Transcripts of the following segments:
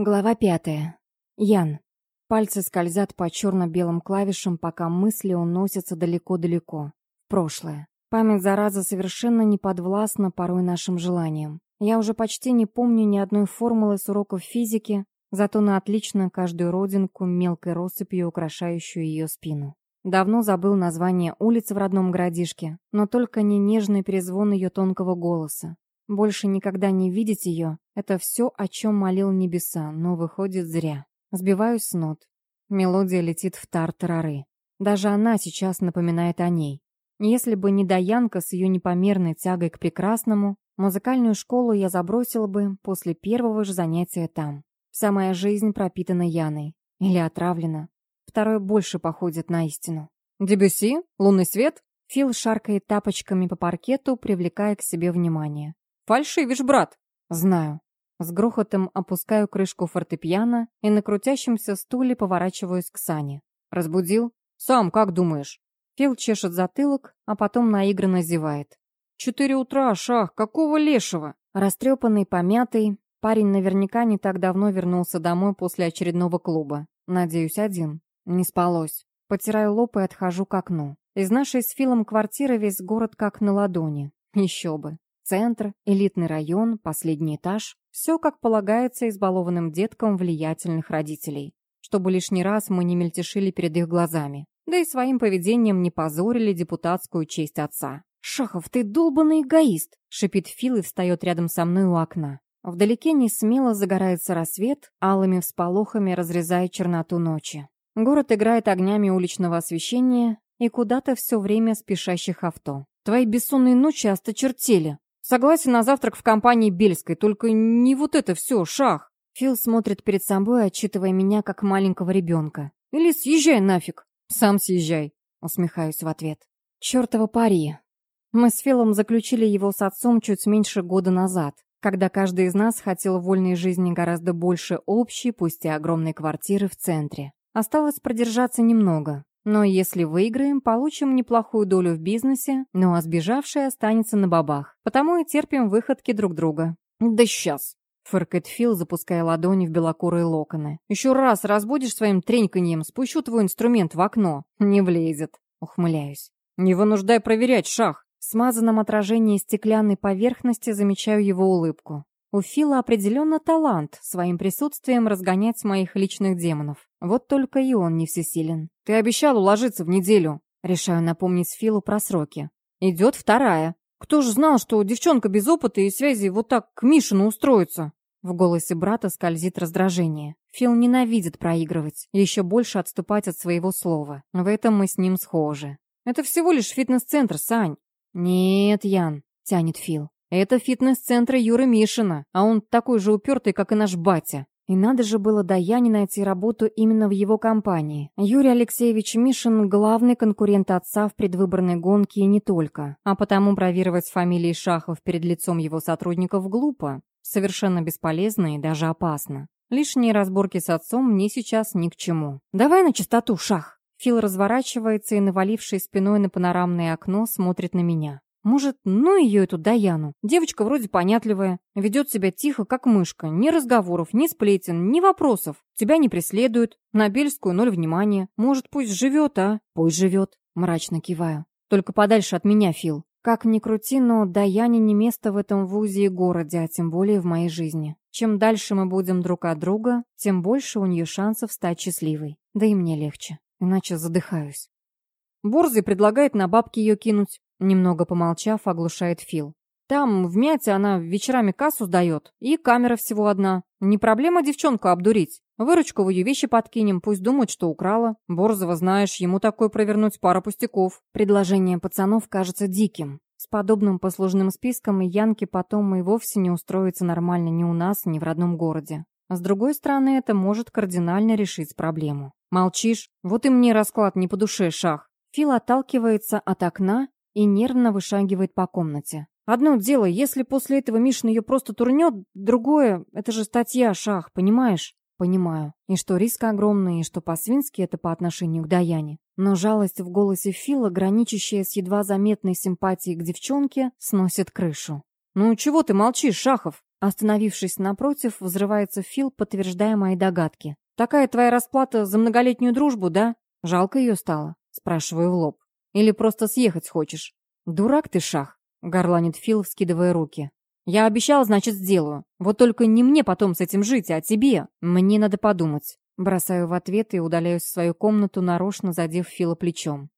Глава пятая. Ян. Пальцы скользят по черно-белым клавишам, пока мысли уносятся далеко-далеко. В прошлое. Память, зараза, совершенно не подвластна порой нашим желаниям. Я уже почти не помню ни одной формулы с уроков физики, зато на отлично каждую родинку мелкой россыпью, украшающую ее спину. Давно забыл название улицы в родном городишке, но только не нежный перезвон ее тонкого голоса. Больше никогда не видеть ее — это все, о чем молил небеса, но выходит зря. Сбиваюсь с нот. Мелодия летит в тар-тарары. Даже она сейчас напоминает о ней. Если бы не Даянка с ее непомерной тягой к прекрасному, музыкальную школу я забросила бы после первого же занятия там. Вся моя жизнь пропитана Яной. Или отравлена. Второе больше походит на истину. «Дебюси? Лунный свет?» Фил шаркает тапочками по паркету, привлекая к себе внимание. «Фальшивишь, брат!» «Знаю». С грохотом опускаю крышку фортепиано и на крутящемся стуле поворачиваюсь к Сане. «Разбудил? Сам как думаешь?» Фил чешет затылок, а потом наигранно зевает. «Четыре утра, шах, какого лешего?» Растрепанный, помятый, парень наверняка не так давно вернулся домой после очередного клуба. Надеюсь, один. Не спалось. Потираю лоб и отхожу к окну. Из нашей с Филом квартиры весь город как на ладони. Еще бы. Центр, элитный район, последний этаж. Все, как полагается, избалованным деткам влиятельных родителей. Чтобы лишний раз мы не мельтешили перед их глазами. Да и своим поведением не позорили депутатскую честь отца. «Шахов, ты долбанный эгоист!» — шипит Фил и встает рядом со мной у окна. Вдалеке не смело загорается рассвет, алыми всполохами разрезая черноту ночи. Город играет огнями уличного освещения и куда-то все время спешащих авто. «Твои бессонные ночи осточертели!» Согласен на завтрак в компании Бельской, только не вот это все, шах. Фил смотрит перед собой, отчитывая меня как маленького ребенка. Или съезжай нафиг. Сам съезжай. Усмехаюсь в ответ. Чёртова пари. Мы с Филом заключили его с отцом чуть меньше года назад, когда каждый из нас хотел вольной жизни гораздо больше общей, пусть и огромной квартиры в центре. Осталось продержаться немного, но если выиграем, получим неплохую долю в бизнесе, ну а сбежавший останется на бабах. Потому и терпим выходки друг друга. «Да сейчас!» — фыркает Фил, запуская ладони в белокурые локоны. «Еще раз разбудишь своим треньканьем, спущу твой инструмент в окно». «Не влезет», — ухмыляюсь. «Не вынуждай проверять, шах!» В смазанном отражении стеклянной поверхности замечаю его улыбку. У Фила определенно талант своим присутствием разгонять моих личных демонов. Вот только и он не всесилен. «Ты обещал уложиться в неделю!» Решаю напомнить Филу про сроки. «Идет вторая. Кто же знал, что девчонка без опыта и связи вот так к Мишину устроится?» В голосе брата скользит раздражение. Фил ненавидит проигрывать, еще больше отступать от своего слова. В этом мы с ним схожи. «Это всего лишь фитнес-центр, Сань!» «Нет, Ян», — тянет Фил. Это фитнес-центр Юры Мишина, а он такой же упертый, как и наш батя. И надо же было Даяне найти работу именно в его компании. Юрий Алексеевич Мишин – главный конкурент отца в предвыборной гонке и не только. А потому бравировать фамилией Шахов перед лицом его сотрудников глупо, совершенно бесполезно и даже опасно. Лишние разборки с отцом мне сейчас ни к чему. «Давай на чистоту, Шах!» Фил разворачивается и, навалившись спиной на панорамное окно, смотрит на меня. Может, ну ее эту Даяну? Девочка вроде понятливая, ведет себя тихо, как мышка. Ни разговоров, ни сплетен, ни вопросов. Тебя не преследуют. На Бельскую ноль внимания. Может, пусть живет, а? Пусть живет. Мрачно киваю. Только подальше от меня, Фил. Как ни крути, но Даяне не место в этом вузе и городе, а тем более в моей жизни. Чем дальше мы будем друг от друга, тем больше у нее шансов стать счастливой. Да и мне легче. Иначе задыхаюсь. Борзый предлагает на бабки ее кинуть. Немного помолчав, оглушает Фил. Там, в Мяте, она вечерами кассу сдает. И камера всего одна. Не проблема девчонку обдурить. Выручку в ее вещи подкинем, пусть думают, что украла. Борзова, знаешь, ему такой провернуть пара пустяков. Предложение пацанов кажется диким. С подобным послужным списком и Янке потом и вовсе не устроится нормально ни у нас, ни в родном городе. С другой стороны, это может кардинально решить проблему. Молчишь? Вот и мне расклад не по душе, Шах. Фил отталкивается от окна и нервно вышагивает по комнате. Одно дело, если после этого Мишин ее просто турнет, другое — это же статья, шах, понимаешь? Понимаю. И что риск огромный, и что по-свински это по отношению к Даяне. Но жалость в голосе Фила, граничащая с едва заметной симпатией к девчонке, сносит крышу. «Ну чего ты молчишь, Шахов?» Остановившись напротив, взрывается Фил, подтверждая мои догадки. «Такая твоя расплата за многолетнюю дружбу, да? Жалко ее стало?» Спрашиваю в лоб. «Или просто съехать хочешь?» «Дурак ты, Шах!» — горланит Фил, вскидывая руки. «Я обещал, значит, сделаю. Вот только не мне потом с этим жить, а тебе. Мне надо подумать». Бросаю в ответ и удаляюсь в свою комнату, нарочно задев Фила плечом.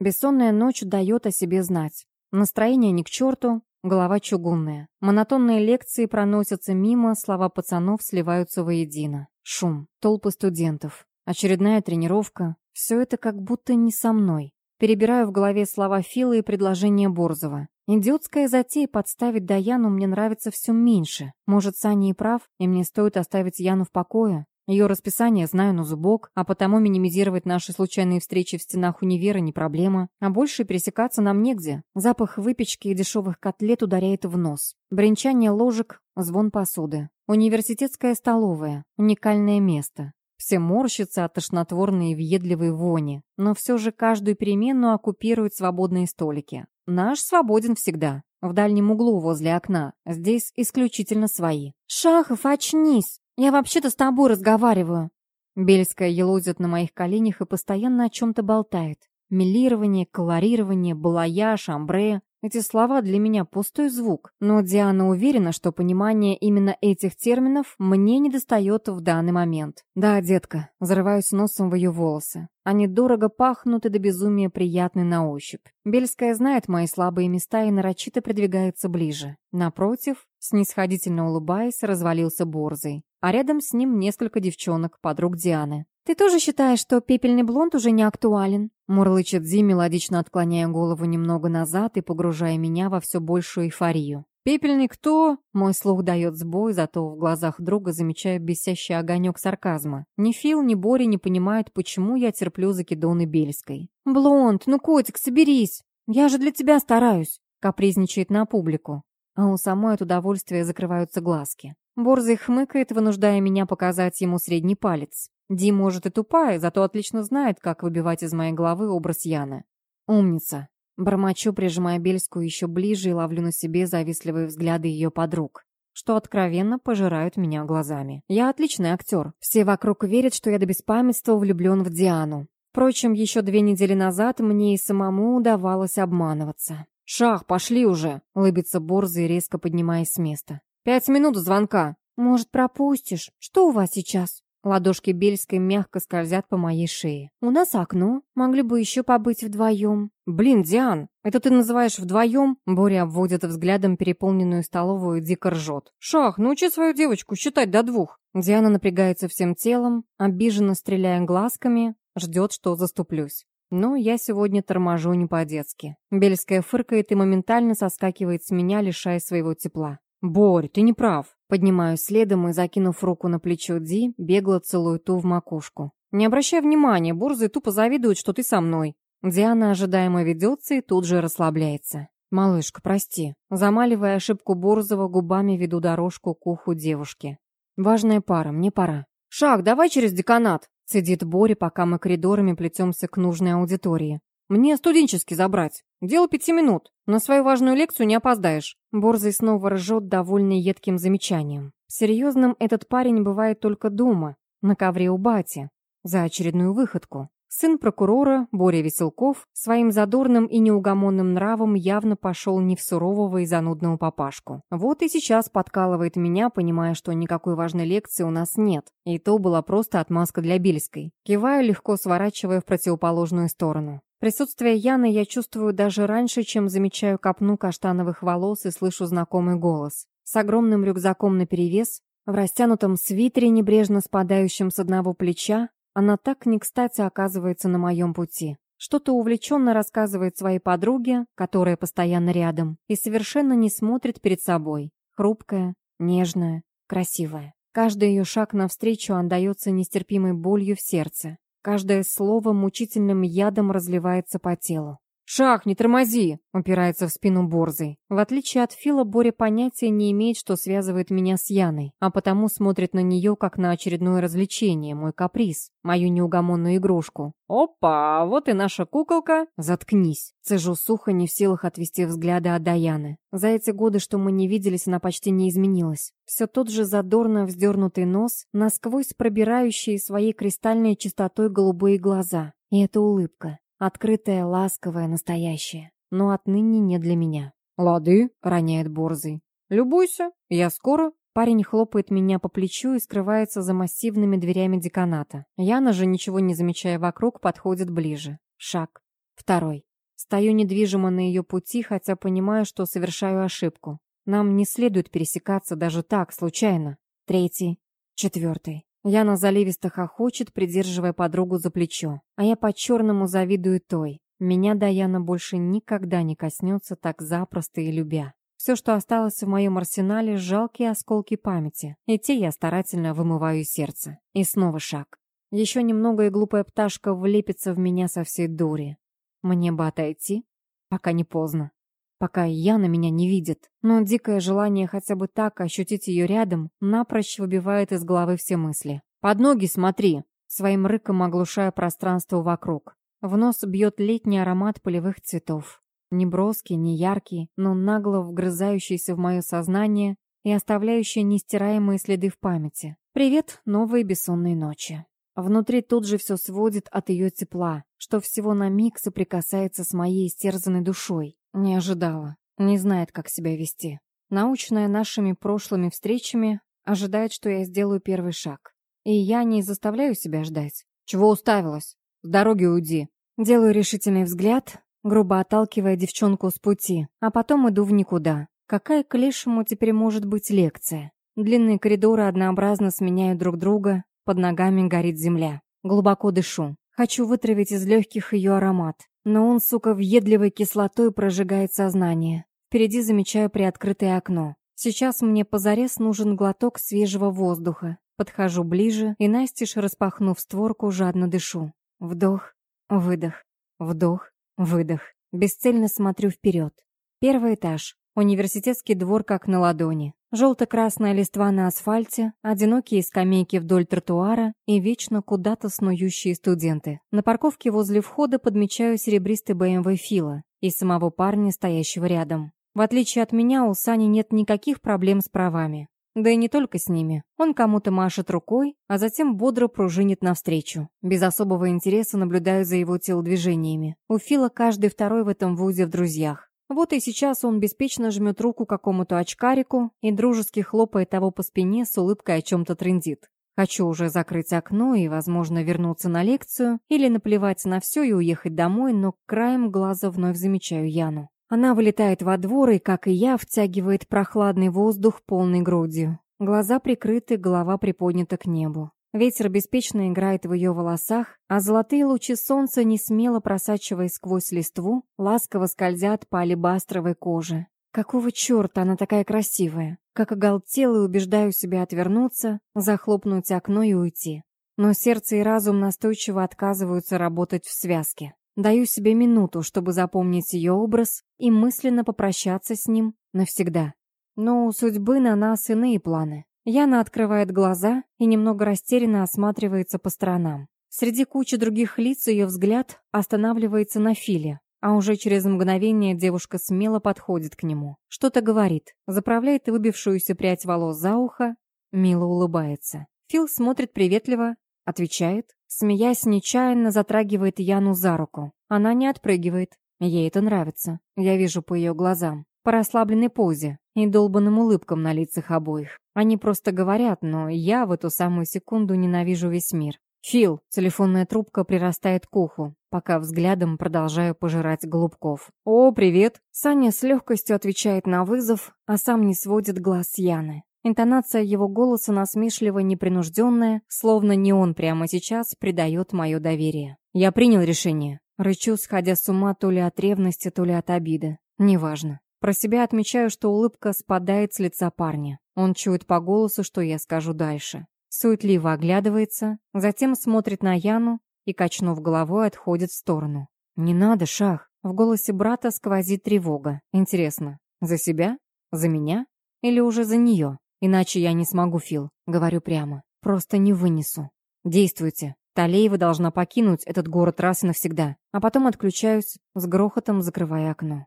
Бессонная ночь дает о себе знать. Настроение ни к черту, голова чугунная. Монотонные лекции проносятся мимо, слова пацанов сливаются воедино. Шум, толпы студентов, очередная тренировка. Все это как будто не со мной. Перебираю в голове слова Фила и предложение Борзова. Идиотская затея подставить Даяну мне нравится все меньше. Может, Саня и прав, и мне стоит оставить Яну в покое? Ее расписание знаю на зубок, а потому минимизировать наши случайные встречи в стенах универа не проблема, а больше пересекаться нам негде. Запах выпечки и дешевых котлет ударяет в нос. Бренчание ложек, звон посуды. Университетская столовая. Уникальное место. Все морщатся от тошнотворной и въедливой вони, но все же каждую перемену оккупируют свободные столики. Наш свободен всегда. В дальнем углу возле окна. Здесь исключительно свои. «Шахов, очнись!» «Я вообще-то с тобой разговариваю». Бельская елозит на моих коленях и постоянно о чем-то болтает. Милирование, колорирование, балаяж, амбре. Эти слова для меня пустой звук, но Диана уверена, что понимание именно этих терминов мне не достает в данный момент. Да, детка, взрываюсь носом в ее волосы. Они дорого пахнут и до безумия приятны на ощупь. Бельская знает мои слабые места и нарочито придвигается ближе. Напротив, снисходительно улыбаясь, развалился борзый. А рядом с ним несколько девчонок, подруг Дианы. «Ты тоже считаешь, что пепельный блонд уже не актуален?» Мурлычет Зи, мелодично отклоняя голову немного назад и погружая меня во все большую эйфорию. «Пепельный кто?» Мой слух дает сбой, зато в глазах друга замечаю бесящий огонек сарказма. Ни Фил, ни Бори не понимают, почему я терплю закидоны Бельской. «Блонд, ну котик, соберись! Я же для тебя стараюсь!» Капризничает на публику. А у самой от удовольствия закрываются глазки. Борзый хмыкает, вынуждая меня показать ему средний палец. Ди, может, и тупая, зато отлично знает, как выбивать из моей головы образ Яны. Умница. Бормочу, прижимая Бельскую еще ближе и ловлю на себе завистливые взгляды ее подруг, что откровенно пожирают меня глазами. Я отличный актер. Все вокруг верят, что я до беспамятства влюблен в Диану. Впрочем, еще две недели назад мне и самому удавалось обманываться. «Шах, пошли уже!» — лыбится Борзый, резко поднимаясь с места. «Пять минут звонка!» «Может, пропустишь? Что у вас сейчас?» Ладошки Бельской мягко скользят по моей шее. «У нас окно. Могли бы еще побыть вдвоем». «Блин, Диан, это ты называешь вдвоем?» Боря обводит взглядом переполненную столовую и дико ржет. «Шах, научи свою девочку считать до двух». Диана напрягается всем телом, обиженно стреляя глазками, ждет, что заступлюсь. Но я сегодня торможу не по-детски. Бельская фыркает и моментально соскакивает с меня, лишая своего тепла. «Борь, ты не прав». Поднимаю следом и, закинув руку на плечо Ди, бегло целую ту в макушку. «Не обращай внимания, Борзый тупо завидует, что ты со мной». Диана ожидаемо ведется и тут же расслабляется. «Малышка, прости». Замаливая ошибку Борзова, губами веду дорожку к уху девушки. «Важная пара, мне пора». «Шаг, давай через деканат!» Цедит Боря, пока мы коридорами плетемся к нужной аудитории. «Мне студенческий забрать. Дело пяти минут. На свою важную лекцию не опоздаешь». Борзый снова ржет, довольный едким замечанием. Серьезным этот парень бывает только дома, на ковре у бати, за очередную выходку. Сын прокурора, Боря Веселков, своим задорным и неугомонным нравом явно пошел не в сурового и занудного папашку. Вот и сейчас подкалывает меня, понимая, что никакой важной лекции у нас нет. И то была просто отмазка для Бельской. Киваю, легко сворачивая в противоположную сторону. Присутствие Яны я чувствую даже раньше, чем замечаю копну каштановых волос и слышу знакомый голос. С огромным рюкзаком наперевес, в растянутом свитере, небрежно спадающем с одного плеча, она так не кстати оказывается на моем пути. Что-то увлеченно рассказывает своей подруге, которая постоянно рядом, и совершенно не смотрит перед собой. Хрупкая, нежная, красивая. Каждый ее шаг навстречу отдается нестерпимой болью в сердце. Каждое слово мучительным ядом разливается по телу. «Шах, не тормози!» — упирается в спину Борзый. В отличие от Фила, Боря понятия не имеет, что связывает меня с Яной, а потому смотрит на нее, как на очередное развлечение, мой каприз, мою неугомонную игрушку. «Опа, вот и наша куколка!» «Заткнись!» Цежу сухо, не в силах отвести взгляды от Даяны. За эти годы, что мы не виделись, она почти не изменилась. Все тот же задорно вздернутый нос, насквозь пробирающие своей кристальной чистотой голубые глаза. И эта улыбка. Открытая, ласковая, настоящая. Но отныне не для меня. «Лады», — роняет Борзый. «Любуйся, я скоро». Парень хлопает меня по плечу и скрывается за массивными дверями деканата. Яна же, ничего не замечая вокруг, подходит ближе. Шаг. Второй. Стою недвижимо на ее пути, хотя понимаю, что совершаю ошибку. Нам не следует пересекаться даже так, случайно. Третий. Четвертый. Яна заливисто хохочет, придерживая подругу за плечо. А я по-черному завидую той. Меня Даяна больше никогда не коснется так запросто и любя. Все, что осталось в моем арсенале, жалкие осколки памяти. И те я старательно вымываю из сердца. И снова шаг. Еще немного, и глупая пташка влепится в меня со всей дури. Мне бы отойти, пока не поздно. Пока Яна меня не видит. Но дикое желание хотя бы так ощутить ее рядом напрочь выбивает из головы все мысли. «Под ноги смотри!» Своим рыком оглушая пространство вокруг. В нос бьет летний аромат полевых цветов. Не броский, не яркий, но нагло вгрызающийся в мое сознание и оставляющий нестираемые следы в памяти. Привет, новые бессонные ночи. Внутри тут же все сводит от ее тепла, что всего на миг соприкасается с моей истерзанной душой. Не ожидала. Не знает, как себя вести. Научная нашими прошлыми встречами ожидает, что я сделаю первый шаг. И я не заставляю себя ждать. Чего уставилась? С дороги уйди. Делаю решительный взгляд, грубо отталкивая девчонку с пути, а потом иду в никуда. Какая к лешему теперь может быть лекция? Длинные коридоры однообразно сменяют друг друга, под ногами горит земля. Глубоко дышу. Хочу вытравить из легких ее аромат. Но он, сука, въедливой кислотой прожигает сознание. Впереди замечаю приоткрытое окно. Сейчас мне позарез нужен глоток свежего воздуха. Подхожу ближе и, настежь распахнув створку, жадно дышу. Вдох, выдох, вдох, выдох. Бесцельно смотрю вперед. Первый этаж. Университетский двор как на ладони. Желто-красная листва на асфальте, одинокие скамейки вдоль тротуара и вечно куда-то снующие студенты. На парковке возле входа подмечаю серебристый БМВ Фила и самого парня, стоящего рядом. В отличие от меня, у Сани нет никаких проблем с правами. Да и не только с ними. Он кому-то машет рукой, а затем бодро пружинит навстречу. Без особого интереса наблюдаю за его телодвижениями. У Фила каждый второй в этом вузе в друзьях. Вот и сейчас он беспечно жмет руку какому-то очкарику и дружески хлопает того по спине с улыбкой о чем-то трындит. Хочу уже закрыть окно и, возможно, вернуться на лекцию или наплевать на все и уехать домой, но краем глаза вновь замечаю Яну. Она вылетает во двор и, как и я, втягивает прохладный воздух полной грудью. Глаза прикрыты, голова приподнята к небу. Ветер беспечно играет в ее волосах, а золотые лучи солнца, не смело просачиваясь сквозь листву, ласково скользят по алебастровой коже. Какого черта она такая красивая? Как оголтела и убеждаю себя отвернуться, захлопнуть окно и уйти. Но сердце и разум настойчиво отказываются работать в связке. Даю себе минуту, чтобы запомнить ее образ и мысленно попрощаться с ним навсегда. Но у судьбы на нас иные планы. Яна открывает глаза и немного растерянно осматривается по сторонам. Среди кучи других лиц ее взгляд останавливается на Филе, а уже через мгновение девушка смело подходит к нему. Что-то говорит, заправляет выбившуюся прядь волос за ухо, мило улыбается. Фил смотрит приветливо, отвечает, смеясь, нечаянно затрагивает Яну за руку. Она не отпрыгивает. Ей это нравится. Я вижу по ее глазам по расслабленной позе и долбанным улыбкам на лицах обоих. Они просто говорят, но я в эту самую секунду ненавижу весь мир. «Фил!» — телефонная трубка прирастает к уху, пока взглядом продолжаю пожирать голубков. «О, привет!» Саня с легкостью отвечает на вызов, а сам не сводит глаз Яны. Интонация его голоса насмешливо непринужденная, словно не он прямо сейчас придает мое доверие. «Я принял решение». Рычу, сходя с ума то ли от ревности, то ли от обиды. Неважно. Про себя отмечаю, что улыбка спадает с лица парня. Он чует по голосу, что я скажу дальше. Суетливо оглядывается, затем смотрит на Яну и, качнув головой, отходит в сторону. «Не надо, Шах!» В голосе брата сквозит тревога. Интересно, за себя? За меня? Или уже за нее? Иначе я не смогу, Фил. Говорю прямо. Просто не вынесу. Действуйте. Талеева должна покинуть этот город раз и навсегда. А потом отключаюсь, с грохотом закрывая окно.